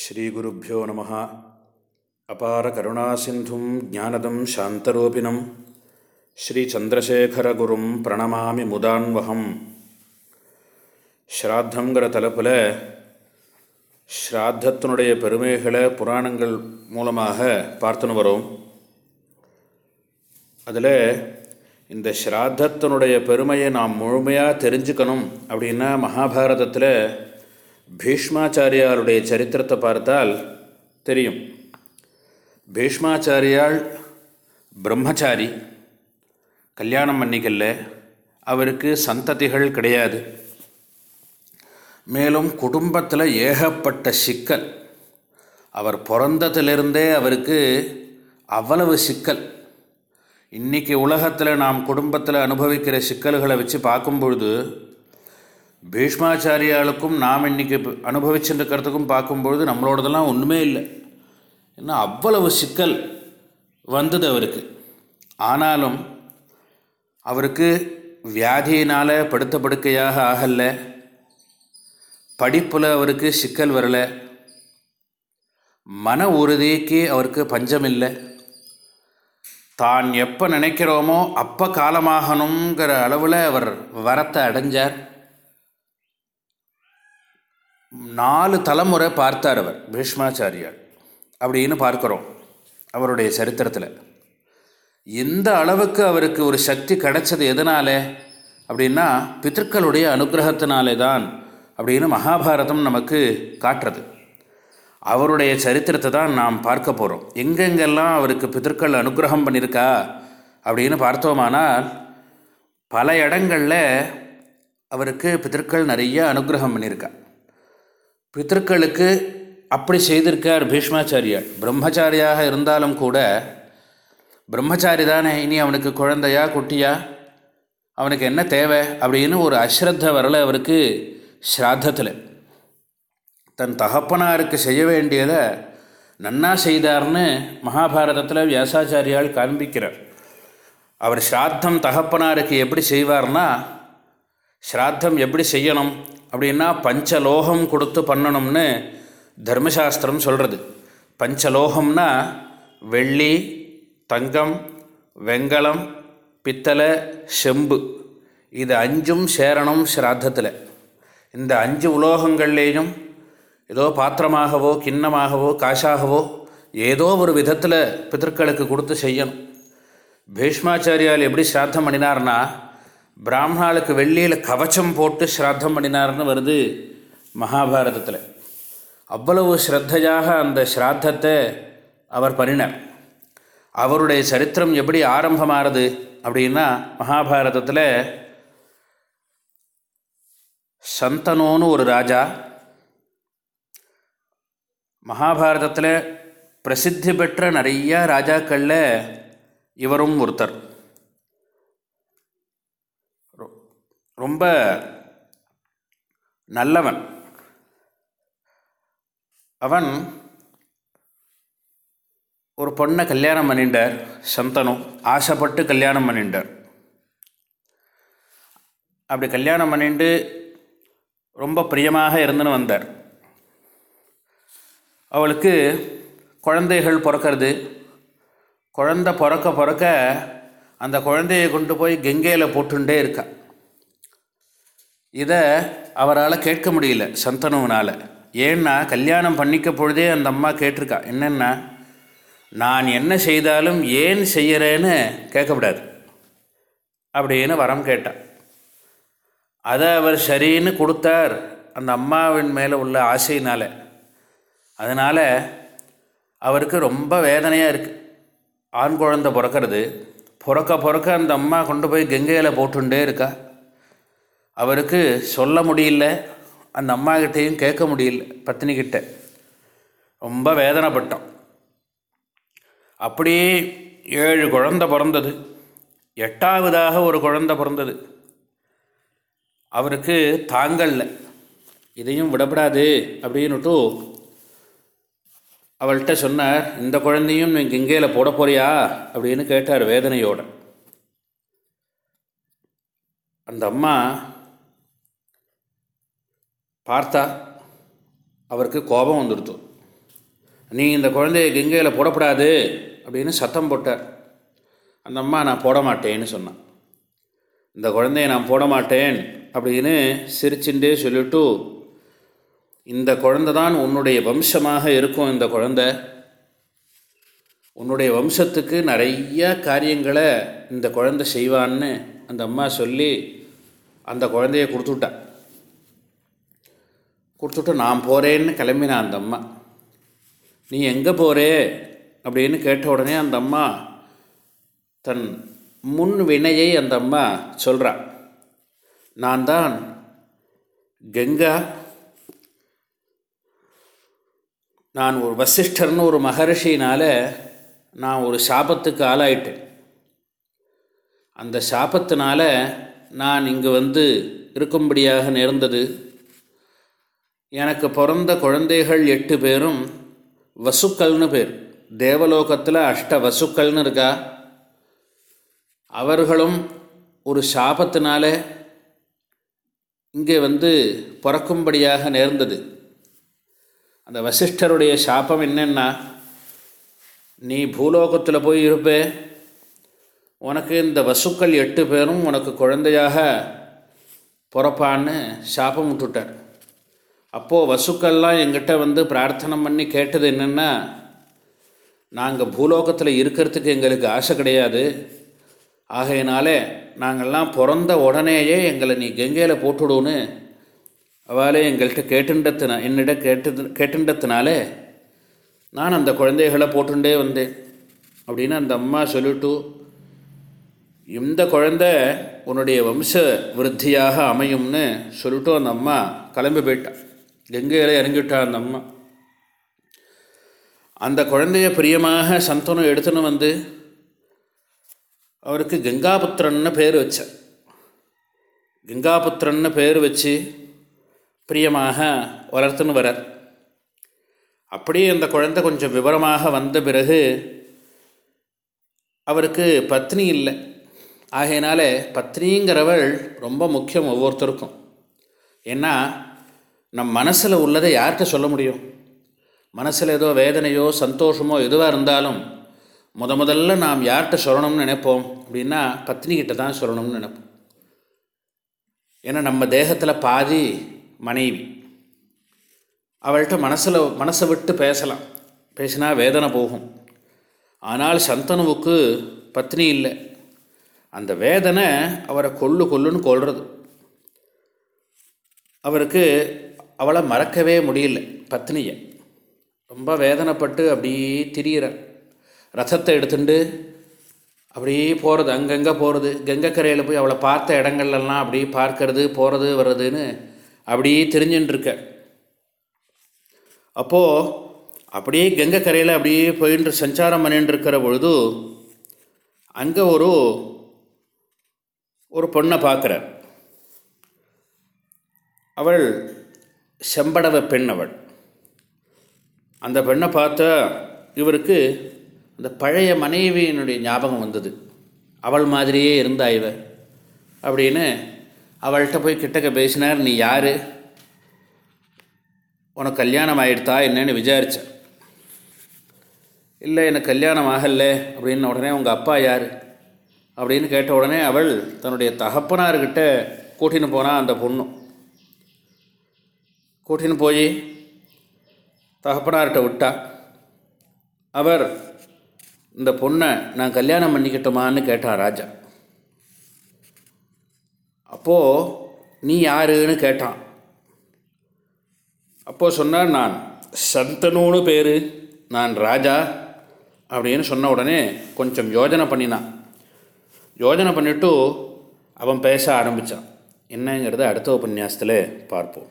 ஸ்ரீகுருப்போ நம அபார கருணாசிந்தும் ஜானதம் சாந்தரூபிணம். ஸ்ரீச்சந்திரசேகரகுரும் பிரணமாமி முதான்வகம். ஸ்ராத்தங்கிற தலைப்பில் ஸ்ராத்தத்தினுடைய பெருமைகளை புராணங்கள் மூலமாக பார்த்துன்னு வரும். அதில் இந்த ஸ்ராத்தத்தினுடைய பெருமையை நாம் முழுமையாக தெரிஞ்சுக்கணும் அப்படின்னா மகாபாரதத்தில் பீஷ்மாச்சாரியாருடைய சரித்திரத்தை பார்த்தால் தெரியும். பீஷ்மாச்சாரியால் பிரம்மச்சாரி கல்யாணம் பண்ணிக்கல அவருக்கு சந்ததிகள் கிடையாது. மேலும் குடும்பத்தில் ஏகப்பட்ட சிக்கல். அவர் பிறந்ததிலிருந்தே அவருக்கு அவ்வளவு சிக்கல். இன்றைக்கி உலகத்தில் நாம் குடும்பத்தில் அனுபவிக்கிற சிக்கல்களை வச்சு பார்க்கும்பொழுது பீஷ்மாச்சாரியாளுக்கும் நாம் இன்றைக்கி அனுபவிச்சுருக்கிறதுக்கும் பார்க்கும்பொழுது நம்மளோடதெல்லாம் ஒன்றுமே இல்லை. ஏன்னா அவ்வளவு சிக்கல் வந்தது அவருக்கு. ஆனாலும் அவருக்கு வியாதியினால் படுத்த படுக்கையாக ஆகலை. படிப்பில் அவருக்கு சிக்கல் வரலை. மன உறுதிக்கு அவருக்கு பஞ்சம் இல்லை தான் எப்போ நினைக்கிறோமோ அப்போ காலமாகணுங்கிற அளவில் அவர் வரத்தை அடைஞ்சார். நாலு தலைமுறை பார்த்தார் அவர் பீஷ்மாச்சாரியார். அப்படின்னு பார்க்குறோம் அவருடைய சரித்திரத்தில். எந்த அளவுக்கு அவருக்கு ஒரு சக்தி கிடைச்சது எதனாலே? அப்படின்னா பித்தர்களுடைய அனுகிரகத்தினாலே தான் அப்படின்னு மகாபாரதம் நமக்கு காட்டுறது. அவருடைய சரித்திரத்தை தான் நாம் பார்க்க போகிறோம் எங்கெங்கெல்லாம் அவருக்கு பித்தர்கள் அனுகிரகம் பண்ணியிருக்கா? அப்படின்னு பார்த்தோமானால் பல இடங்களில் அவருக்கு பித்தர்கள் நிறைய அனுகிரகம் பண்ணியிருக்கா. பித்தர்களுக்கு அப்படி செய்திருக்கார் பீஷ்மாச்சாரியார். பிரம்மச்சாரியாக இருந்தாலும் கூட பிரம்மச்சாரி தானே இனி அவனுக்கு குழந்தையா குட்டியா? அவனுக்கு என்ன தேவை? அப்படின்னு ஒரு அஸ்ரத்த வரலை அவருக்கு ஸ்ராத்தத்தில். தன் தகப்பனாருக்கு செய்ய வேண்டியதை நன்னா செய்தார்னு மகாபாரதத்தில் வியாசாச்சாரியால் காண்பிக்கிறார். அவர் ஸ்ராத்தம் தகப்பனாருக்கு எப்படி செய்வார்னா ஸ்ராத்தம் எப்படி செய்யணும்? அப்படின்னா பஞ்சலோகம் கொடுத்து பண்ணணும்னு தர்மசாஸ்திரம் சொல்கிறது பஞ்சலோகம்னா வெள்ளி தங்கம் வெங்கலம் பித்தளை செம்பு. இது அஞ்சும் சேரணும் ஸ்ராத்தத்தில். இந்த அஞ்சு உலோகங்கள்லேயும் ஏதோ பாத்திரமாகவோ கிண்ணமாகவோ காசாகவோ ஏதோ ஒரு விதத்தில் பித்தர்களுக்கு கொடுத்து செய்யணும். பீஷ்மாச்சாரியால் எப்படி ஸ்ராத்தம் பண்ணினார்னா பிராமணாளுக்கு வெள்ளியில் கவச்சம் போட்டு ஸ்ராத்தம் பண்ணினார்னு வருது மகாபாரதத்தில். அவ்வளவு ஸ்ரத்தையாக அந்த ஸ்ராத்தத்தை அவர் பண்ணினார். அவருடைய சரித்திரம் எப்படி ஆரம்பமாகிறது அப்படின்னா மகாபாரதத்தில் சந்தனோன்னு ஒரு ராஜா மகாபாரதத்தில் பிரசித்தி பெற்ற நிறையா ராஜாக்களில் இவரும் ஒருத்தர். ரொம்ப நல்லவன். அவன் ஒரு பொண்ணை கல்யாணம் பண்ணிட்டார் சந்தனு ஆசைப்பட்டு கல்யாணம் பண்ணிட்டார். அப்படி கல்யாணம் பண்ணிட்டு ரொம்ப பிரியமாக இருந்துன்னு வந்தார். அவளுக்கு குழந்தைகள் பிறக்கிறது. குழந்த பிறக்க பிறக்க அந்த குழந்தையை கொண்டு போய் கங்கையில் போட்டுட்டே இருக்கான் இதை அவரால் கேட்க முடியல சந்தனுவனால். ஏன்னா கல்யாணம் பண்ணிக்க பொழுதே அந்த அம்மா கேட்டிருக்கா என்னென்னா நான் என்ன செய்தாலும் ஏன் செய்கிறேன்னு கேட்கக்கூடாது. அப்படின்னு வரம் கேட்டான் அதை அவர் சரின்னு கொடுத்தார் அந்த அம்மாவின் மேலே உள்ள ஆசையினால். அதனால் அவருக்கு ரொம்ப வேதனையாக இருக்குது ஆண் குழந்தை பிறக்கிறது. பிறக்க பிறக்க அந்த அம்மா கொண்டு போய் கங்கையில் போட்டுட்டே இருக்கா. அவருக்கு சொல்ல முடியல அந்த அம்மாக்கிட்டேயும் கேட்க முடியல பத்தினிக்கிட்ட ரொம்ப வேதனைப்பட்டோம். அப்படியே ஏழு குழந்தை பிறந்தது. எட்டாவதாக ஒரு குழந்தை பிறந்தது. அவருக்கு தாங்கல்ல. இதையும் விடப்படாது அப்படின்னுட்டு அவள்கிட்ட சொன்னார் இந்த குழந்தையும் நீங்கள் இங்கேயில் போட போறியா? அப்படின்னு கேட்டார் வேதனையோட. அந்த அம்மா பார்த்தா அவருக்கு கோபம் வந்துடுத்து. நீ இந்த குழந்தைய கங்கையில் போடக்கூடாது அப்படின்னு சத்தம் போட்டார். அந்த அம்மா நான் போட மாட்டேன்னு சொன்னான். இந்த குழந்தைய நான் போட மாட்டேன் அப்படின்னு சிரிச்சுட்டே சொல்லிட்டு இந்த குழந்தை தான் உன்னுடைய வம்சமாக இருக்கும் இந்த குழந்த. உன்னுடைய வம்சத்துக்கு நிறைய காரியங்களை இந்த குழந்தை செய்வான்னு அந்த அம்மா சொல்லி அந்த குழந்தைய கொடுத்துட்டான் கொடுத்துட்டு நான் போகிறேன்னு கிளம்பினான் அந்த அம்மா. நீ எங்கே போகிறே அப்படின்னு கேட்ட உடனே அந்த அம்மா தன் முன் வினையை அந்த அம்மா சொல்கிறா நான் தான் கங்கா. நான் ஒரு வசிஷ்டர்னு ஒரு மகரிஷினால் நான் ஒரு சாபத்துக்கு ஆளாயிட்டேன். அந்த சாபத்தினால நான் இங்கே வந்து இருக்கும்படியாக நேர்ந்தது. எனக்கு பிறந்த குழந்தைகள் எட்டு பேரும் வசுக்கள்னு பேர். தேவலோகத்தில் அஷ்ட வசுக்கள்னு இருக்கா? அவர்களும் ஒரு சாபத்தினால இங்கே வந்து பிறக்கும்படியாக நேர்ந்தது. அந்த வசிஷ்டருடைய சாபம் என்னென்னா நீ பூலோகத்தில் போய் இருப்பே. உனக்கு இந்த வசுக்கள் எட்டு பேரும் உனக்கு குழந்தையாக பிறப்பான்னு சாபம் விட்டுட்டார். அப்போது வசுக்கள்லாம் எங்கிட்ட வந்து பிரார்த்தனை பண்ணி கேட்டது என்னென்னா நாங்கள் பூலோகத்தில் இருக்கிறதுக்கு எங்களுக்கு ஆசை கிடையாது. ஆகையினாலே நாங்கள்லாம் பிறந்த உடனேயே எங்களை நீ கங்கையில் போட்டுடுன்னு அவளே எங்கள்கிட்ட கேட்டுண்டத்துனா என்னிட கேட்டு கேட்டுண்டத்தினாலே நான் அந்த குழந்தைகளை போட்டுண்டே வந்தேன். அப்படின்னு அந்த அம்மா சொல்லிட்டு இந்த குழந்த உன்னுடைய வம்ச விருத்தியாக அமையும்னு சொல்லிட்டு அந்த அம்மா கிளம்பி போயிட்டான் கங்கையில் இறங்கிவிட்டா அந்த அம்மா அந்த குழந்தைய பிரியமாக சந்தனம் எடுத்துன்னு வந்து அவருக்கு கங்காபுத்திரன்னு பேர் வச்சேன் கங்காபுத்திரன்னு பேர் வச்சு பிரியமாக வளர்த்துன்னு வரார். அப்படியே அந்த குழந்தை கொஞ்சம் விவரமாக வந்த பிறகு அவருக்கு பத்னி இல்லை. ஆகையினால பத்னிங்கிறவள் ரொம்ப முக்கியம் ஒவ்வொருத்தருக்கும். ஏன்னா நம் மனசில் உள்ளதை யார்கிட்ட சொல்ல முடியும்? மனசில் ஏதோ வேதனையோ சந்தோஷமோ எதுவாக இருந்தாலும் முத முதல்ல நாம் யார்கிட்ட சொல்லணும்னு நினைப்போம் அப்படின்னா பத்னிக்கிட்ட தான் சொல்லணும்னு நினைப்போம். ஏன்னா நம்ம தேகத்தில் பாதி மனைவி. அவள்கிட்ட மனசில் மனசை விட்டு பேசலாம். பேசினா வேதனை போகும். ஆனால் சந்தனுவுக்கு பத்னி இல்லை. அந்த வேதனை அவரை கொல்லு கொல்லுன்னு கொள்வது அவருக்கு அவளை மறக்கவே முடியல. பத்னியை. ரொம்ப வேதனைப்பட்டு அப்படியே திரியிறார் ரசத்தை எடுத்துட்டு அப்படியே போகிறது அங்கங்கே போகிறது கங்கைக்கரையில் போய் அவளை பார்த்த இடங்கள்லாம் அப்படியே பார்க்கறது போகிறது வர்றதுன்னு அப்படியே தெரிஞ்சுட்டுருக்க அப்போது அப்படியே கங்கக்கரையில் அப்படியே போயின்று சஞ்சாரம் பண்ணிட்டு இருக்கிற பொழுது அங்கே ஒரு ஒரு பொண்ணை பார்க்குறார். அவள் செம்படவ பெண் அவள் அந்த பெண்ணை பார்த்தா இவருக்கு அந்த பழைய மனைவியினுடைய ஞாபகம் வந்தது. அவள் மாதிரியே இருந்தா இவ. அப்படின்னு அவள்கிட்ட போய் கிட்டக்க பேசினார் நீ யார்? உனக்கு கல்யாணம் ஆகிடுதா என்னன்னு விசாரித்தேன் இல்லை எனக்கு கல்யாணம் ஆகலை. அப்படின்னு உடனே உங்கள் அப்பா யார்? அப்படின்னு கேட்ட உடனே அவள் தன்னுடைய தகப்பனார்கிட்ட கூட்டின்னு போனால் அந்த பொண்ணும் கூட்டின்னு போய் தகப்பனார்கிட்ட விட்டா அவர் இந்த பொண்ணை நான் கல்யாணம் பண்ணிக்கிட்டோமான்னு கேட்டான் ராஜா அப்போது நீ யாருன்னு கேட்டான் அப்போது சொன்னார் நான் சந்தனூன்னு பேர் நான் ராஜா அப்படின்னு சொன்ன உடனே கொஞ்சம் யோஜனை பண்ணினான் யோஜனை பண்ணிவிட்டு அவன் பேச ஆரம்பித்தான் என்னங்கிறத அடுத்த உபன்யாசத்தில் பார்ப்போம்